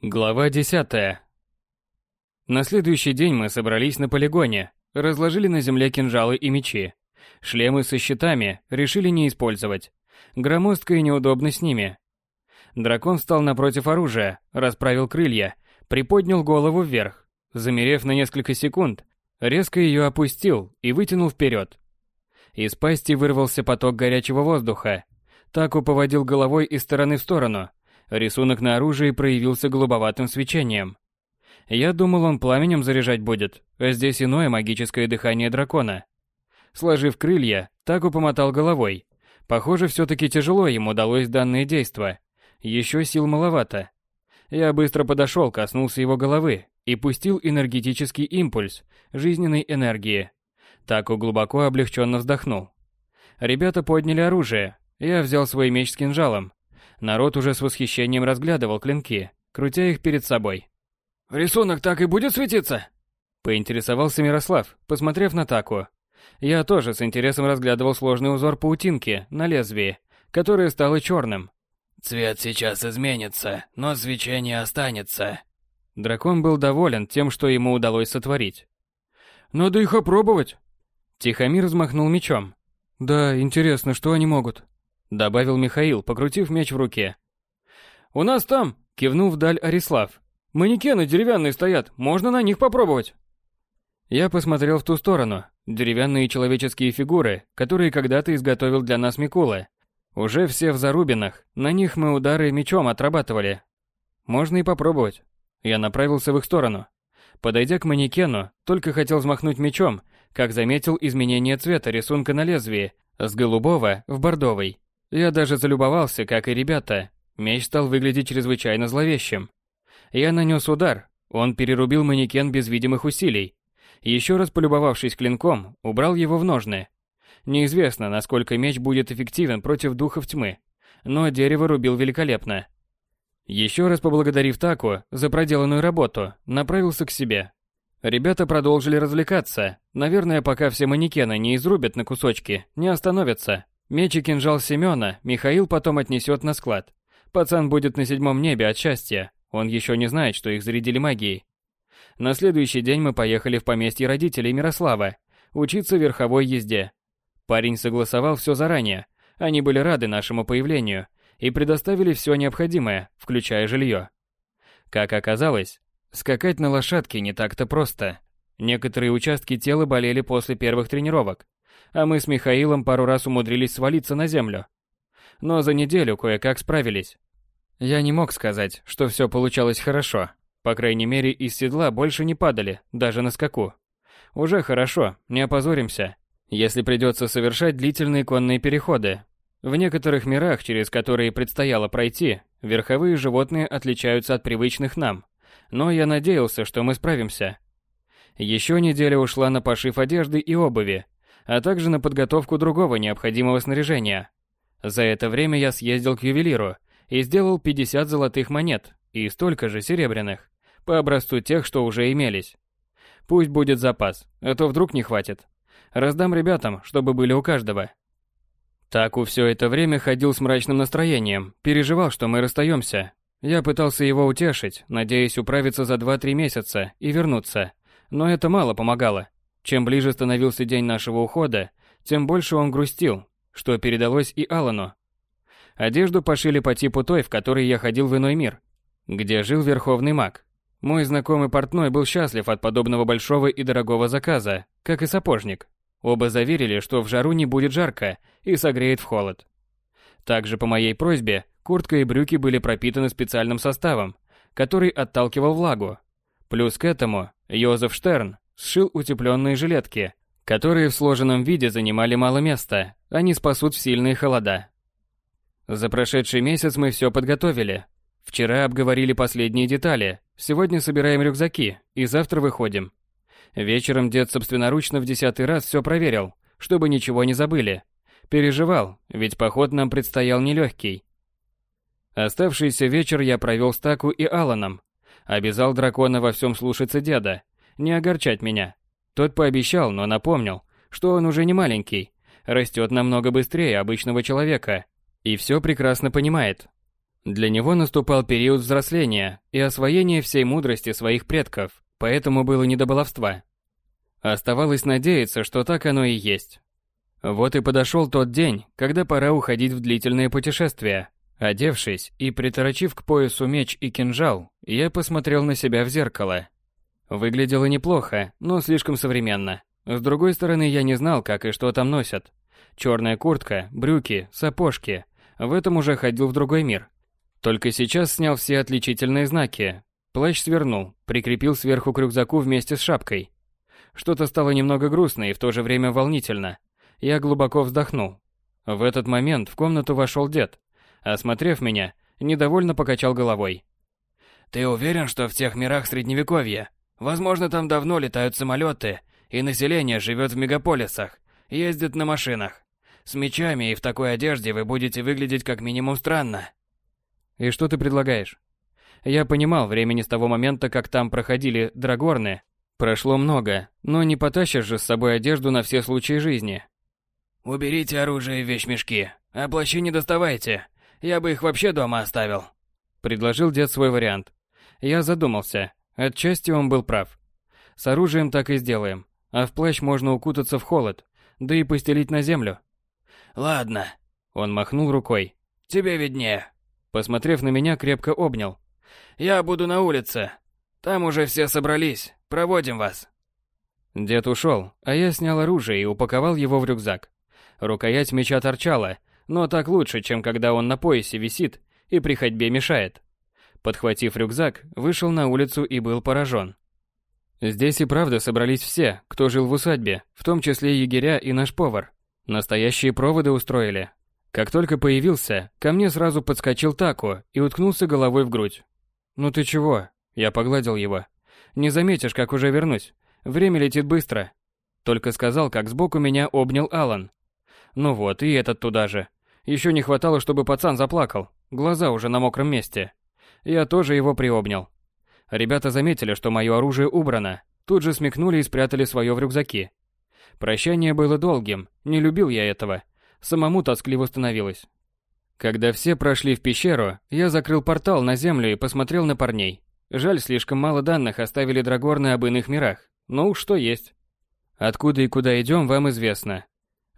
Глава 10. На следующий день мы собрались на полигоне, разложили на земле кинжалы и мечи. Шлемы со щитами решили не использовать. Громоздко и неудобно с ними. Дракон встал напротив оружия, расправил крылья, приподнял голову вверх. Замерев на несколько секунд, резко ее опустил и вытянул вперед. Из пасти вырвался поток горячего воздуха. Таку поводил головой из стороны в сторону, Рисунок на оружии проявился голубоватым свечением. Я думал, он пламенем заряжать будет, а здесь иное магическое дыхание дракона. Сложив крылья, Таку помотал головой. Похоже, все-таки тяжело ему удалось данное действо. Еще сил маловато. Я быстро подошел, коснулся его головы и пустил энергетический импульс жизненной энергии. Таку глубоко облегченно вздохнул. Ребята подняли оружие. Я взял свой меч с кинжалом, Народ уже с восхищением разглядывал клинки, крутя их перед собой. «Рисунок так и будет светиться?» Поинтересовался Мирослав, посмотрев на Таку. Я тоже с интересом разглядывал сложный узор паутинки на лезвии, которое стало черным. «Цвет сейчас изменится, но свечение останется». Дракон был доволен тем, что ему удалось сотворить. «Надо их опробовать!» Тихомир взмахнул мечом. «Да, интересно, что они могут?» Добавил Михаил, покрутив меч в руке. У нас там, кивнул вдаль Арислав. Манекены деревянные стоят, можно на них попробовать. Я посмотрел в ту сторону. Деревянные человеческие фигуры, которые когда-то изготовил для нас Микула. Уже все в зарубинах, на них мы удары мечом отрабатывали. Можно и попробовать. Я направился в их сторону. Подойдя к манекену, только хотел взмахнуть мечом, как заметил изменение цвета рисунка на лезвии с голубого в бордовый. Я даже залюбовался, как и ребята. Меч стал выглядеть чрезвычайно зловещим. Я нанес удар, он перерубил манекен без видимых усилий. Еще раз полюбовавшись клинком, убрал его в ножны. Неизвестно, насколько меч будет эффективен против духов тьмы, но дерево рубил великолепно. Еще раз поблагодарив Таку за проделанную работу, направился к себе. Ребята продолжили развлекаться. Наверное, пока все манекены не изрубят на кусочки, не остановятся. Меч и кинжал Семёна Михаил потом отнесет на склад. Пацан будет на седьмом небе от счастья. Он еще не знает, что их зарядили магией. На следующий день мы поехали в поместье родителей Мирослава учиться верховой езде. Парень согласовал все заранее. Они были рады нашему появлению и предоставили все необходимое, включая жилье. Как оказалось, скакать на лошадке не так-то просто. Некоторые участки тела болели после первых тренировок, а мы с Михаилом пару раз умудрились свалиться на землю. Но за неделю кое-как справились. Я не мог сказать, что все получалось хорошо. По крайней мере, из седла больше не падали, даже на скаку. Уже хорошо, не опозоримся, если придется совершать длительные конные переходы. В некоторых мирах, через которые предстояло пройти, верховые животные отличаются от привычных нам. Но я надеялся, что мы справимся. Еще неделя ушла на пошив одежды и обуви, а также на подготовку другого необходимого снаряжения. За это время я съездил к ювелиру и сделал 50 золотых монет и столько же серебряных, по образцу тех, что уже имелись. Пусть будет запас, а то вдруг не хватит. Раздам ребятам, чтобы были у каждого. Таку все это время ходил с мрачным настроением, переживал, что мы расстаемся. Я пытался его утешить, надеясь управиться за 2-3 месяца и вернуться, но это мало помогало. Чем ближе становился день нашего ухода, тем больше он грустил, что передалось и Алану. Одежду пошили по типу той, в которой я ходил в иной мир, где жил верховный маг. Мой знакомый портной был счастлив от подобного большого и дорогого заказа, как и сапожник. Оба заверили, что в жару не будет жарко и согреет в холод. Также по моей просьбе куртка и брюки были пропитаны специальным составом, который отталкивал влагу. Плюс к этому Йозеф Штерн сшил утепленные жилетки, которые в сложенном виде занимали мало места, они спасут в сильные холода. За прошедший месяц мы все подготовили. Вчера обговорили последние детали, сегодня собираем рюкзаки и завтра выходим. Вечером дед собственноручно в десятый раз все проверил, чтобы ничего не забыли. Переживал, ведь поход нам предстоял нелегкий. Оставшийся вечер я провел с Таку и Аланом. Обязал дракона во всем слушаться деда, не огорчать меня. Тот пообещал, но напомнил, что он уже не маленький, растет намного быстрее обычного человека и все прекрасно понимает. Для него наступал период взросления и освоения всей мудрости своих предков, поэтому было не до баловства. Оставалось надеяться, что так оно и есть. Вот и подошел тот день, когда пора уходить в длительное путешествие. Одевшись и приторочив к поясу меч и кинжал, я посмотрел на себя в зеркало. Выглядело неплохо, но слишком современно. С другой стороны, я не знал, как и что там носят. Черная куртка, брюки, сапожки. В этом уже ходил в другой мир. Только сейчас снял все отличительные знаки. Плащ свернул, прикрепил сверху к рюкзаку вместе с шапкой. Что-то стало немного грустно и в то же время волнительно. Я глубоко вздохнул. В этот момент в комнату вошел дед. Осмотрев меня, недовольно покачал головой. «Ты уверен, что в тех мирах средневековья? Возможно, там давно летают самолеты, и население живет в мегаполисах, ездит на машинах. С мечами и в такой одежде вы будете выглядеть как минимум странно». «И что ты предлагаешь?» Я понимал, времени с того момента, как там проходили драгорны, прошло много, но не потащишь же с собой одежду на все случаи жизни. «Уберите оружие в вещмешки, а плащи не доставайте. Я бы их вообще дома оставил», — предложил дед свой вариант. Я задумался. Отчасти он был прав. С оружием так и сделаем, а в плащ можно укутаться в холод, да и постелить на землю. «Ладно», — он махнул рукой. «Тебе виднее». Посмотрев на меня, крепко обнял. «Я буду на улице. Там уже все собрались. Проводим вас». Дед ушел, а я снял оружие и упаковал его в рюкзак. Рукоять меча торчала, но так лучше, чем когда он на поясе висит и при ходьбе мешает. Подхватив рюкзак, вышел на улицу и был поражен. Здесь и правда собрались все, кто жил в усадьбе, в том числе егеря и наш повар. Настоящие проводы устроили. Как только появился, ко мне сразу подскочил Тако и уткнулся головой в грудь. «Ну ты чего?» Я погладил его. «Не заметишь, как уже вернусь. Время летит быстро». Только сказал, как сбоку меня обнял Алан. Ну вот, и этот туда же. Еще не хватало, чтобы пацан заплакал. Глаза уже на мокром месте. Я тоже его приобнял. Ребята заметили, что мое оружие убрано. Тут же смекнули и спрятали свое в рюкзаки. Прощание было долгим, не любил я этого. Самому тоскливо становилось. Когда все прошли в пещеру, я закрыл портал на землю и посмотрел на парней. Жаль, слишком мало данных оставили Драгорны об иных мирах. Ну, что есть. Откуда и куда идем, вам известно.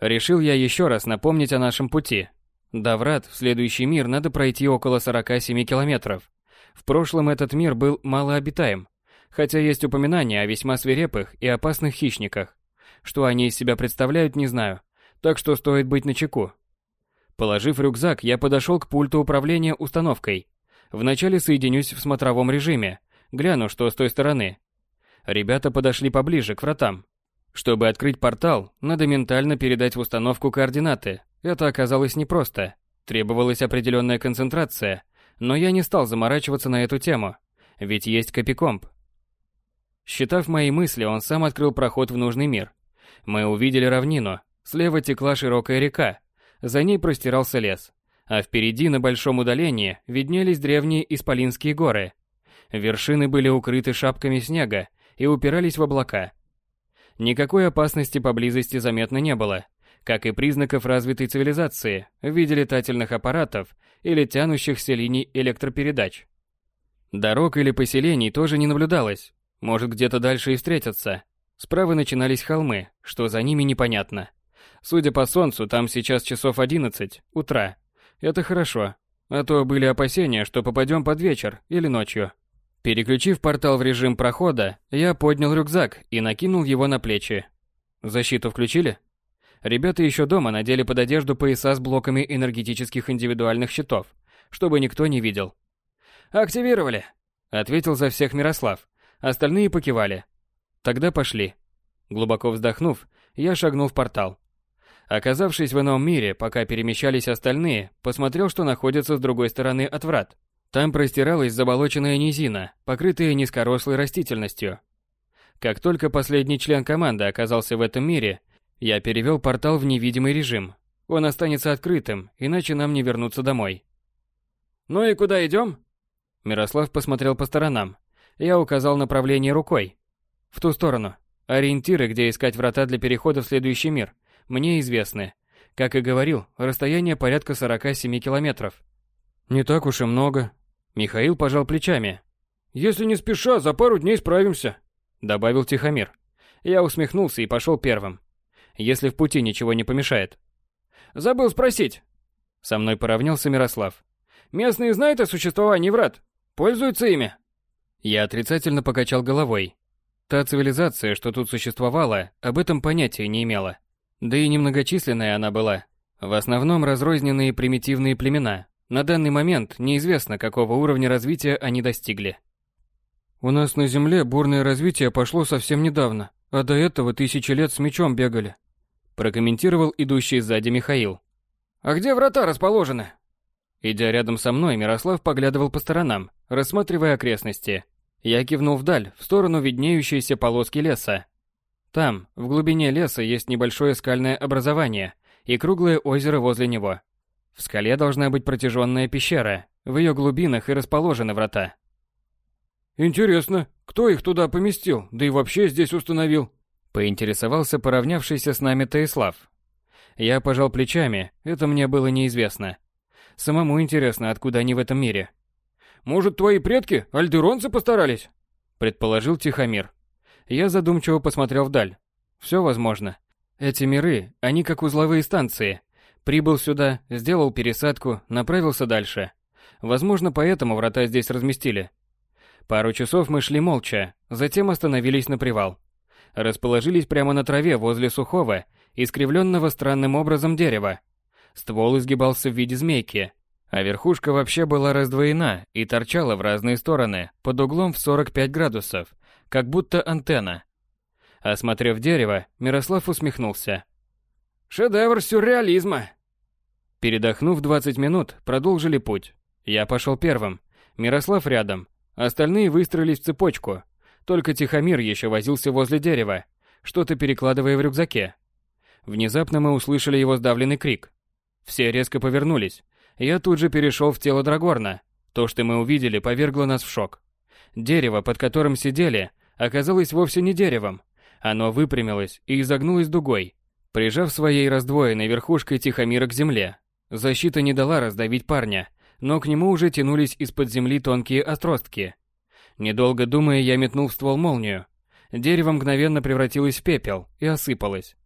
Решил я еще раз напомнить о нашем пути. До врат в следующий мир надо пройти около 47 километров. В прошлом этот мир был малообитаем, хотя есть упоминания о весьма свирепых и опасных хищниках. Что они из себя представляют, не знаю, так что стоит быть начеку. Положив рюкзак, я подошел к пульту управления установкой. Вначале соединюсь в смотровом режиме, гляну, что с той стороны. Ребята подошли поближе к вратам, чтобы открыть портал, надо ментально передать в установку координаты. Это оказалось непросто. Требовалась определенная концентрация, но я не стал заморачиваться на эту тему, ведь есть копикомп. Считав мои мысли, он сам открыл проход в нужный мир. Мы увидели равнину. Слева текла широкая река, за ней простирался лес, а впереди на большом удалении виднелись древние Исполинские горы. Вершины были укрыты шапками снега и упирались в облака. Никакой опасности поблизости заметно не было, как и признаков развитой цивилизации в виде летательных аппаратов или тянущихся линий электропередач. Дорог или поселений тоже не наблюдалось, может где-то дальше и встретятся. Справа начинались холмы, что за ними непонятно. Судя по солнцу, там сейчас часов 11 утра. Это хорошо, а то были опасения, что попадем под вечер или ночью. Переключив портал в режим прохода, я поднял рюкзак и накинул его на плечи. Защиту включили? Ребята еще дома надели под одежду пояса с блоками энергетических индивидуальных щитов, чтобы никто не видел. «Активировали», — ответил за всех Мирослав. Остальные покивали. «Тогда пошли». Глубоко вздохнув, я шагнул в портал. Оказавшись в ином мире, пока перемещались остальные, посмотрел, что находится с другой стороны от врат. Там простиралась заболоченная низина, покрытая низкорослой растительностью. Как только последний член команды оказался в этом мире, я перевел портал в невидимый режим. Он останется открытым, иначе нам не вернуться домой. «Ну и куда идем?» Мирослав посмотрел по сторонам. Я указал направление рукой. В ту сторону. Ориентиры, где искать врата для перехода в следующий мир, мне известны. Как и говорил, расстояние порядка 47 километров. Не так уж и много. Михаил пожал плечами. Если не спеша, за пару дней справимся, добавил Тихомир. Я усмехнулся и пошел первым. Если в пути ничего не помешает. Забыл спросить. Со мной поравнялся Мирослав. Местные знают о существовании врат? Пользуются ими? Я отрицательно покачал головой. Та цивилизация, что тут существовала, об этом понятия не имела. Да и немногочисленная она была. В основном разрозненные примитивные племена. На данный момент неизвестно, какого уровня развития они достигли. У нас на Земле бурное развитие пошло совсем недавно, а до этого тысячи лет с мечом бегали. Прокомментировал идущий сзади Михаил. А где врата расположены? Идя рядом со мной, Мирослав поглядывал по сторонам, рассматривая окрестности. Я кивнул вдаль, в сторону виднеющейся полоски леса. Там, в глубине леса, есть небольшое скальное образование и круглое озеро возле него. В скале должна быть протяженная пещера, в ее глубинах и расположены врата. «Интересно, кто их туда поместил, да и вообще здесь установил?» Поинтересовался поравнявшийся с нами Таислав. Я пожал плечами, это мне было неизвестно. Самому интересно, откуда они в этом мире. «Может, твои предки, альдеронцы, постарались?» Предположил Тихомир. Я задумчиво посмотрел вдаль. Все возможно. Эти миры, они как узловые станции. Прибыл сюда, сделал пересадку, направился дальше. Возможно, поэтому врата здесь разместили. Пару часов мы шли молча, затем остановились на привал. Расположились прямо на траве возле сухого, искривленного странным образом дерева. Ствол изгибался в виде змейки, а верхушка вообще была раздвоена и торчала в разные стороны под углом в 45 градусов, как будто антенна. Осмотрев дерево, Мирослав усмехнулся. «Шедевр сюрреализма!» Передохнув 20 минут, продолжили путь. Я пошел первым, Мирослав рядом, остальные выстроились в цепочку. Только Тихомир еще возился возле дерева, что-то перекладывая в рюкзаке. Внезапно мы услышали его сдавленный крик. Все резко повернулись. Я тут же перешел в тело Драгорна. То, что мы увидели, повергло нас в шок. Дерево, под которым сидели, оказалось вовсе не деревом. Оно выпрямилось и изогнулось дугой, прижав своей раздвоенной верхушкой Тихомира к земле. Защита не дала раздавить парня, но к нему уже тянулись из-под земли тонкие отростки. Недолго думая, я метнул в ствол молнию. Дерево мгновенно превратилось в пепел и осыпалось.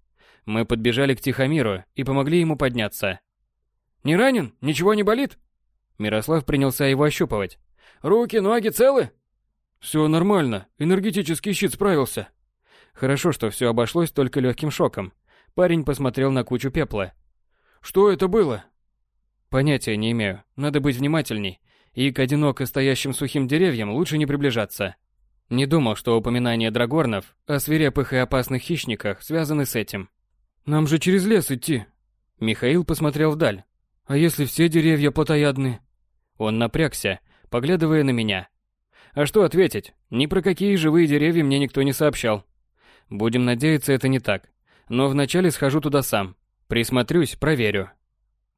Мы подбежали к Тихомиру и помогли ему подняться. «Не ранен? Ничего не болит?» Мирослав принялся его ощупывать. «Руки, ноги целы?» Все нормально, энергетический щит справился. Хорошо, что все обошлось только легким шоком. Парень посмотрел на кучу пепла. Что это было? Понятия не имею. Надо быть внимательней. И к одиноко стоящим сухим деревьям лучше не приближаться. Не думал, что упоминание драгорнов о свирепых и опасных хищниках связаны с этим. Нам же через лес идти. Михаил посмотрел вдаль. А если все деревья плотоядны? Он напрягся, поглядывая на меня. А что ответить? Ни про какие живые деревья мне никто не сообщал. Будем надеяться, это не так. Но вначале схожу туда сам. Присмотрюсь, проверю.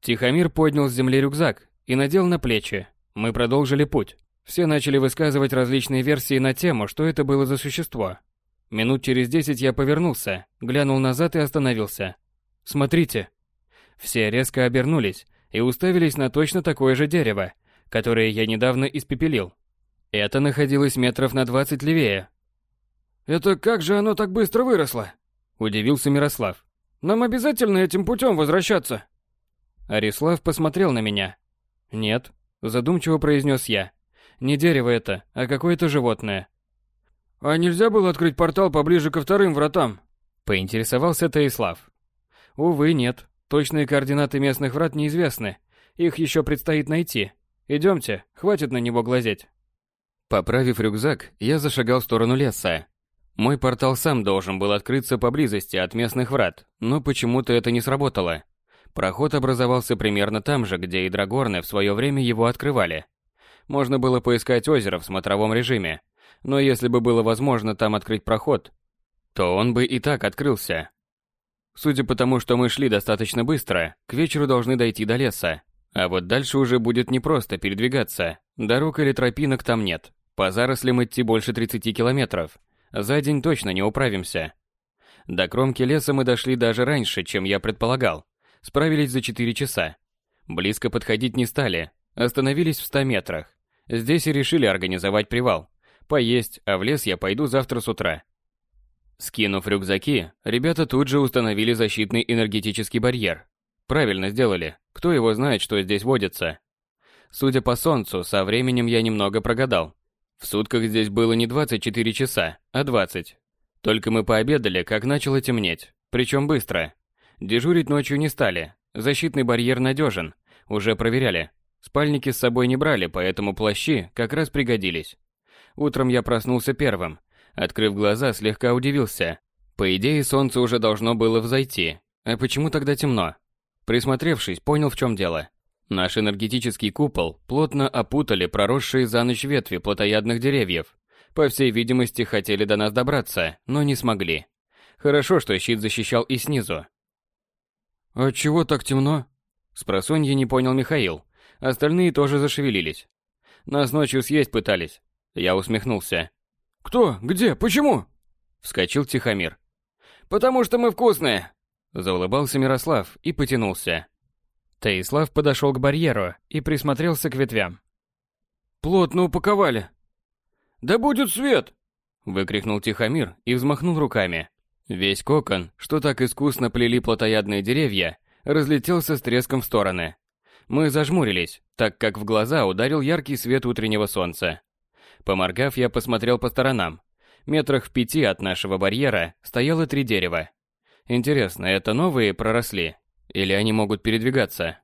Тихомир поднял с земли рюкзак и надел на плечи. Мы продолжили путь. Все начали высказывать различные версии на тему, что это было за существо. Минут через десять я повернулся, глянул назад и остановился. «Смотрите!» Все резко обернулись и уставились на точно такое же дерево, которое я недавно испепелил. Это находилось метров на двадцать левее. «Это как же оно так быстро выросло?» – удивился Мирослав. «Нам обязательно этим путем возвращаться?» Арислав посмотрел на меня. «Нет», – задумчиво произнес я. «Не дерево это, а какое-то животное». «А нельзя было открыть портал поближе ко вторым вратам?» – поинтересовался Таислав. «Увы, нет. Точные координаты местных врат неизвестны. Их еще предстоит найти. Идемте, хватит на него глазеть». Поправив рюкзак, я зашагал в сторону леса. Мой портал сам должен был открыться поблизости от местных врат, но почему-то это не сработало. Проход образовался примерно там же, где и драгорны в свое время его открывали. Можно было поискать озеро в смотровом режиме, но если бы было возможно там открыть проход, то он бы и так открылся. Судя по тому, что мы шли достаточно быстро, к вечеру должны дойти до леса. А вот дальше уже будет непросто передвигаться. Дорог или тропинок там нет. По зарослям идти больше 30 километров. За день точно не управимся. До кромки леса мы дошли даже раньше, чем я предполагал. Справились за 4 часа. Близко подходить не стали. Остановились в ста метрах. Здесь и решили организовать привал. Поесть, а в лес я пойду завтра с утра. Скинув рюкзаки, ребята тут же установили защитный энергетический барьер. Правильно сделали. Кто его знает, что здесь водится. Судя по солнцу, со временем я немного прогадал. В сутках здесь было не 24 часа, а 20. Только мы пообедали, как начало темнеть. Причем быстро. Дежурить ночью не стали. Защитный барьер надежен. Уже проверяли. Спальники с собой не брали, поэтому плащи как раз пригодились. Утром я проснулся первым. Открыв глаза, слегка удивился. По идее, солнце уже должно было взойти. А почему тогда темно? Присмотревшись, понял, в чем дело. Наш энергетический купол плотно опутали проросшие за ночь ветви плотоядных деревьев. По всей видимости, хотели до нас добраться, но не смогли. Хорошо, что щит защищал и снизу. «А чего так темно?» Спросонья не понял Михаил. Остальные тоже зашевелились. Нас ночью съесть пытались. Я усмехнулся. «Кто? Где? Почему?» Вскочил Тихомир. «Потому что мы вкусные!» Заулыбался Мирослав и потянулся. Таислав подошел к барьеру и присмотрелся к ветвям. «Плотно упаковали!» «Да будет свет!» Выкрикнул Тихомир и взмахнул руками. Весь кокон, что так искусно плели плотоядные деревья, разлетелся с треском в стороны. Мы зажмурились, так как в глаза ударил яркий свет утреннего солнца. Поморгав, я посмотрел по сторонам. Метрах в пяти от нашего барьера стояло три дерева. Интересно, это новые проросли? Или они могут передвигаться?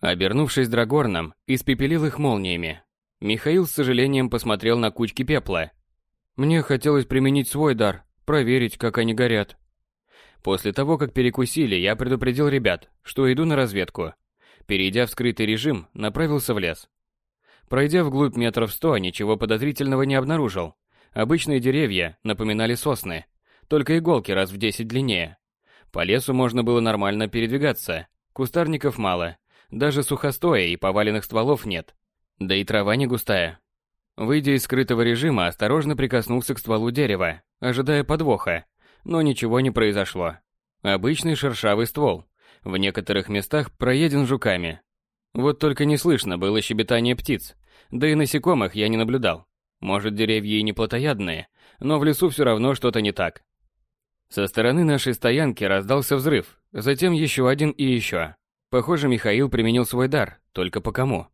Обернувшись драгорном, испепелил их молниями. Михаил с сожалением посмотрел на кучки пепла. Мне хотелось применить свой дар, проверить, как они горят. После того, как перекусили, я предупредил ребят, что иду на разведку. Перейдя в скрытый режим, направился в лес. Пройдя вглубь метров сто, ничего подозрительного не обнаружил. Обычные деревья напоминали сосны, только иголки раз в десять длиннее. По лесу можно было нормально передвигаться, кустарников мало, даже сухостоя и поваленных стволов нет. Да и трава не густая. Выйдя из скрытого режима, осторожно прикоснулся к стволу дерева, ожидая подвоха, но ничего не произошло. Обычный шершавый ствол, в некоторых местах проеден жуками. Вот только не слышно было щебетание птиц, да и насекомых я не наблюдал. Может, деревья и не плотоядные, но в лесу все равно что-то не так. Со стороны нашей стоянки раздался взрыв, затем еще один и еще. Похоже, Михаил применил свой дар, только по кому.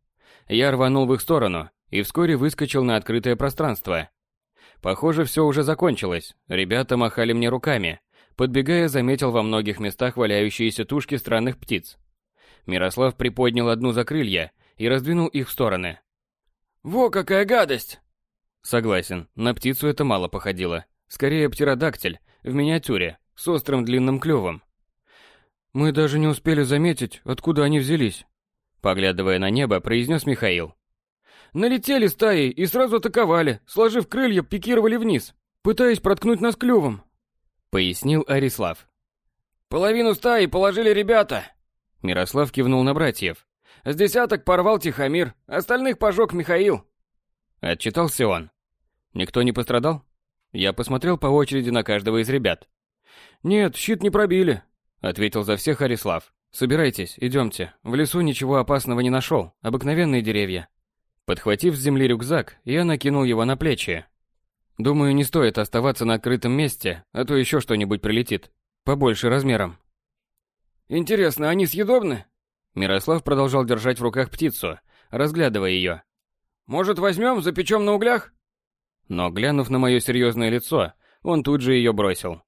Я рванул в их сторону и вскоре выскочил на открытое пространство. Похоже, все уже закончилось. Ребята махали мне руками. Подбегая, заметил во многих местах валяющиеся тушки странных птиц. Мирослав приподнял одну за крылья и раздвинул их в стороны. «Во какая гадость!» Согласен, на птицу это мало походило. Скорее птеродактиль, в миниатюре, с острым длинным клювом. Мы даже не успели заметить, откуда они взялись. Поглядывая на небо, произнес Михаил. Налетели стаей и сразу атаковали, сложив крылья, пикировали вниз, пытаясь проткнуть нас клювом. Пояснил Арислав. Половину стаи положили ребята. Мирослав кивнул на братьев. С десяток порвал Тихомир, остальных пожег Михаил. Отчитался он. Никто не пострадал? Я посмотрел по очереди на каждого из ребят. «Нет, щит не пробили», — ответил за всех Арислав. «Собирайтесь, идемте. В лесу ничего опасного не нашел, обыкновенные деревья». Подхватив с земли рюкзак, я накинул его на плечи. Думаю, не стоит оставаться на открытом месте, а то еще что-нибудь прилетит. Побольше размером. «Интересно, они съедобны?» Мирослав продолжал держать в руках птицу, разглядывая ее. «Может, возьмем, запечем на углях?» Но, глянув на мое серьезное лицо, он тут же ее бросил.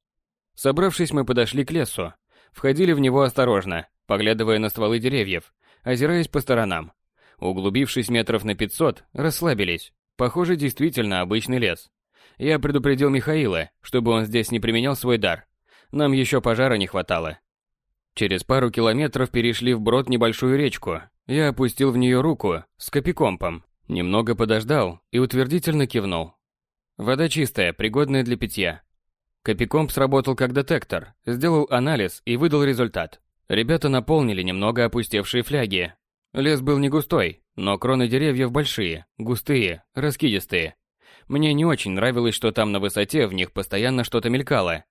Собравшись, мы подошли к лесу. Входили в него осторожно, поглядывая на стволы деревьев, озираясь по сторонам. Углубившись метров на 500, расслабились. Похоже, действительно обычный лес. Я предупредил Михаила, чтобы он здесь не применял свой дар. Нам еще пожара не хватало. Через пару километров перешли вброд небольшую речку. Я опустил в нее руку с копикомпом. Немного подождал и утвердительно кивнул. Вода чистая, пригодная для питья. Копикомп сработал как детектор, сделал анализ и выдал результат. Ребята наполнили немного опустевшие фляги. Лес был не густой, но кроны деревьев большие, густые, раскидистые. Мне не очень нравилось, что там на высоте в них постоянно что-то мелькало.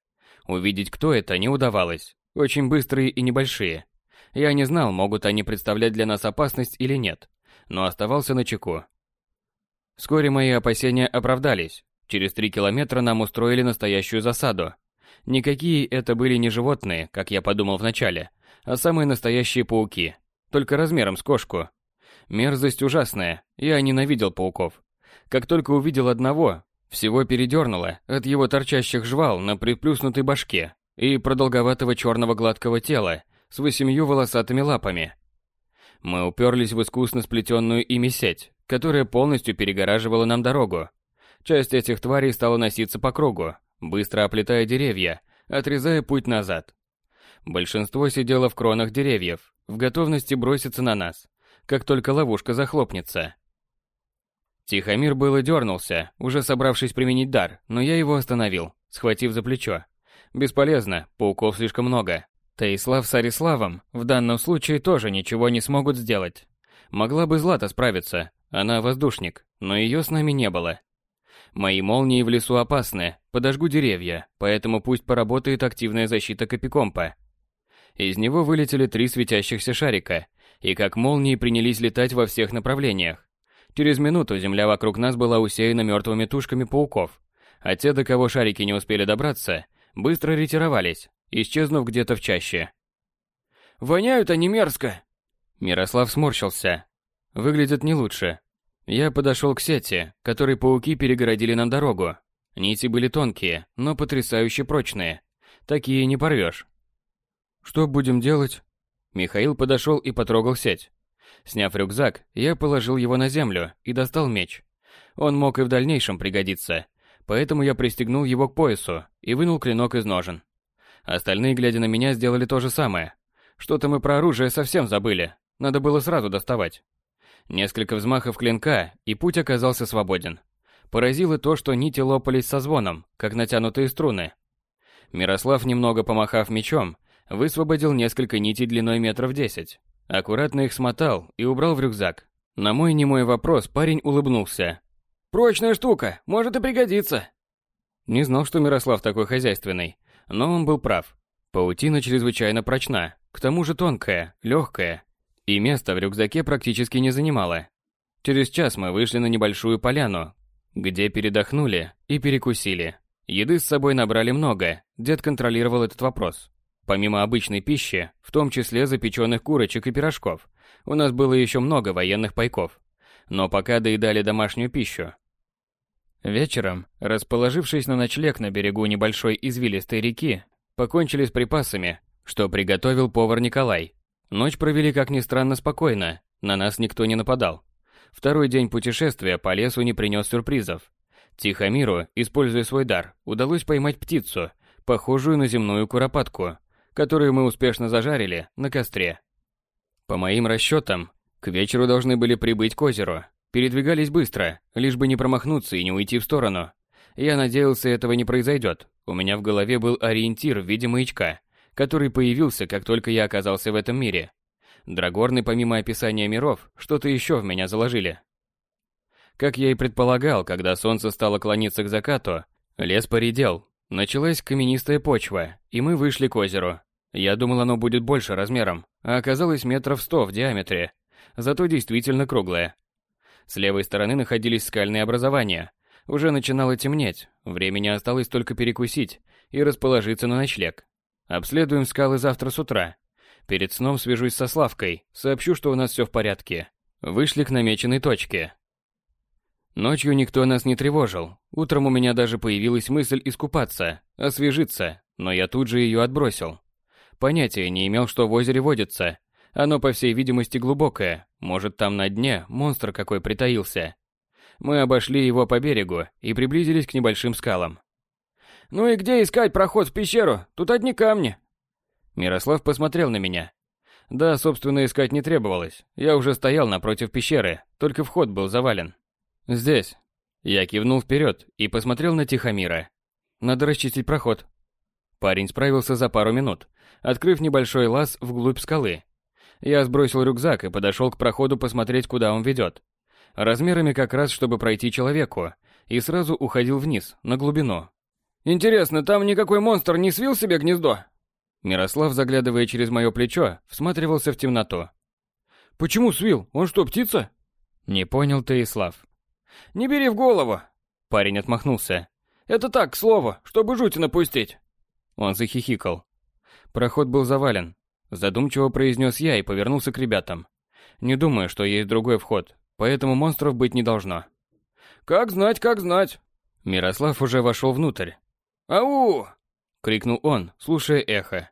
Увидеть, кто это, не удавалось. Очень быстрые и небольшие. Я не знал, могут они представлять для нас опасность или нет. но оставался на чеку. Вскоре мои опасения оправдались. Через три километра нам устроили настоящую засаду. Никакие это были не животные, как я подумал вначале, а самые настоящие пауки, только размером с кошку. Мерзость ужасная, я ненавидел пауков. Как только увидел одного, всего передернуло от его торчащих жвал на приплюснутой башке и продолговатого черного гладкого тела с восемью волосатыми лапами. Мы уперлись в искусно сплетенную ими сеть, которая полностью перегораживала нам дорогу. Часть этих тварей стала носиться по кругу, быстро оплетая деревья, отрезая путь назад. Большинство сидело в кронах деревьев, в готовности броситься на нас, как только ловушка захлопнется. Тихомир было дернулся, уже собравшись применить дар, но я его остановил, схватив за плечо. Бесполезно, пауков слишком много. Таислав с Ариславом в данном случае тоже ничего не смогут сделать. Могла бы Злата справиться, она воздушник, но ее с нами не было. Мои молнии в лесу опасны, подожгу деревья, поэтому пусть поработает активная защита Капикомпа. Из него вылетели три светящихся шарика, и как молнии принялись летать во всех направлениях. Через минуту земля вокруг нас была усеяна мертвыми тушками пауков, а те, до кого шарики не успели добраться, быстро ретировались, исчезнув где-то в чаще. «Воняют они мерзко!» Мирослав сморщился. Выглядят не лучше. Я подошел к сети, которой пауки перегородили нам дорогу. Нити были тонкие, но потрясающе прочные. Такие не порвешь. «Что будем делать?» Михаил подошел и потрогал сеть. Сняв рюкзак, я положил его на землю и достал меч. Он мог и в дальнейшем пригодиться, поэтому я пристегнул его к поясу и вынул клинок из ножен. Остальные, глядя на меня, сделали то же самое. Что-то мы про оружие совсем забыли, надо было сразу доставать. Несколько взмахов клинка, и путь оказался свободен. Поразило то, что нити лопались со звоном, как натянутые струны. Мирослав, немного помахав мечом, высвободил несколько нитей длиной метров десять. Аккуратно их смотал и убрал в рюкзак. На мой немой вопрос парень улыбнулся. «Прочная штука, может и пригодится». Не знал, что Мирослав такой хозяйственный, но он был прав. Паутина чрезвычайно прочна, к тому же тонкая, легкая, и места в рюкзаке практически не занимала. Через час мы вышли на небольшую поляну, где передохнули и перекусили. Еды с собой набрали много, дед контролировал этот вопрос. Помимо обычной пищи, в том числе запеченных курочек и пирожков, у нас было еще много военных пайков. Но пока доедали домашнюю пищу. Вечером, расположившись на ночлег на берегу небольшой извилистой реки, покончили с припасами, что приготовил повар Николай. Ночь провели, как ни странно, спокойно, на нас никто не нападал. Второй день путешествия по лесу не принес сюрпризов. Тихомиру, используя свой дар, удалось поймать птицу, похожую на земную куропатку, которую мы успешно зажарили на костре. По моим расчетам, к вечеру должны были прибыть к озеру. Передвигались быстро, лишь бы не промахнуться и не уйти в сторону. Я надеялся, этого не произойдет. У меня в голове был ориентир в виде маячка, который появился, как только я оказался в этом мире. Драгорны, помимо описания миров, что-то еще в меня заложили. Как я и предполагал, когда солнце стало клониться к закату, лес поредел, Началась каменистая почва, и мы вышли к озеру. Я думал, оно будет больше размером, а оказалось метров сто в диаметре, зато действительно круглое. С левой стороны находились скальные образования. Уже начинало темнеть, времени осталось только перекусить и расположиться на ночлег. Обследуем скалы завтра с утра. Перед сном свяжусь со Славкой, сообщу, что у нас все в порядке. Вышли к намеченной точке. Ночью никто нас не тревожил. Утром у меня даже появилась мысль искупаться, освежиться, но я тут же ее отбросил. Понятия не имел, что в озере водится. Оно, по всей видимости, глубокое. Может, там на дне монстр какой притаился. Мы обошли его по берегу и приблизились к небольшим скалам. «Ну и где искать проход в пещеру? Тут одни камни». Мирослав посмотрел на меня. Да, собственно, искать не требовалось. Я уже стоял напротив пещеры, только вход был завален. «Здесь». Я кивнул вперед и посмотрел на Тихомира. «Надо расчистить проход». Парень справился за пару минут, открыв небольшой лаз вглубь скалы. Я сбросил рюкзак и подошел к проходу посмотреть, куда он ведет. Размерами как раз, чтобы пройти человеку, и сразу уходил вниз, на глубину. «Интересно, там никакой монстр не свил себе гнездо?» Мирослав, заглядывая через мое плечо, всматривался в темноту. «Почему свил? Он что, птица?» Не понял Таислав. Не бери в голову. Парень отмахнулся. Это так, к слову, чтобы жути напустить. Он захихикал. Проход был завален. Задумчиво произнес я и повернулся к ребятам. Не думаю, что есть другой вход, поэтому монстров быть не должно. Как знать, как знать. Мирослав уже вошел внутрь. «Ау!» — крикнул он, слушая эхо.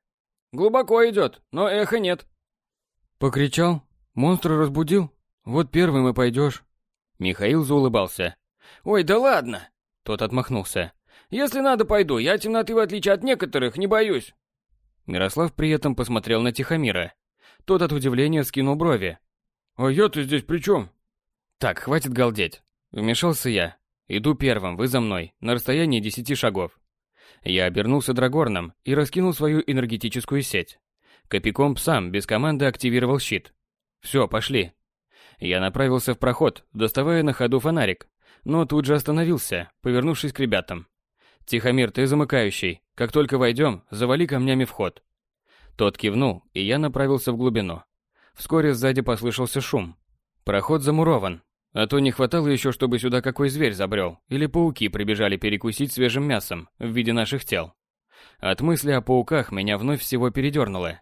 «Глубоко идет, но эха нет». Покричал? Монстра разбудил? Вот первым и пойдешь. Михаил заулыбался. «Ой, да ладно!» Тот отмахнулся. «Если надо, пойду. Я темноты, в отличие от некоторых, не боюсь». Мирослав при этом посмотрел на Тихомира. Тот от удивления скинул брови. «А я-то здесь при чем?» «Так, хватит галдеть». Вмешался я. «Иду первым, вы за мной, на расстоянии десяти шагов». Я обернулся драгорном и раскинул свою энергетическую сеть. Копиком сам без команды активировал щит. «Все, пошли». Я направился в проход, доставая на ходу фонарик, но тут же остановился, повернувшись к ребятам. «Тихомир, ты замыкающий. Как только войдем, завали камнями вход». Тот кивнул, и я направился в глубину. Вскоре сзади послышался шум. Проход замурован, а то не хватало еще, чтобы сюда какой зверь забрел, или пауки прибежали перекусить свежим мясом в виде наших тел. От мысли о пауках меня вновь всего передернуло.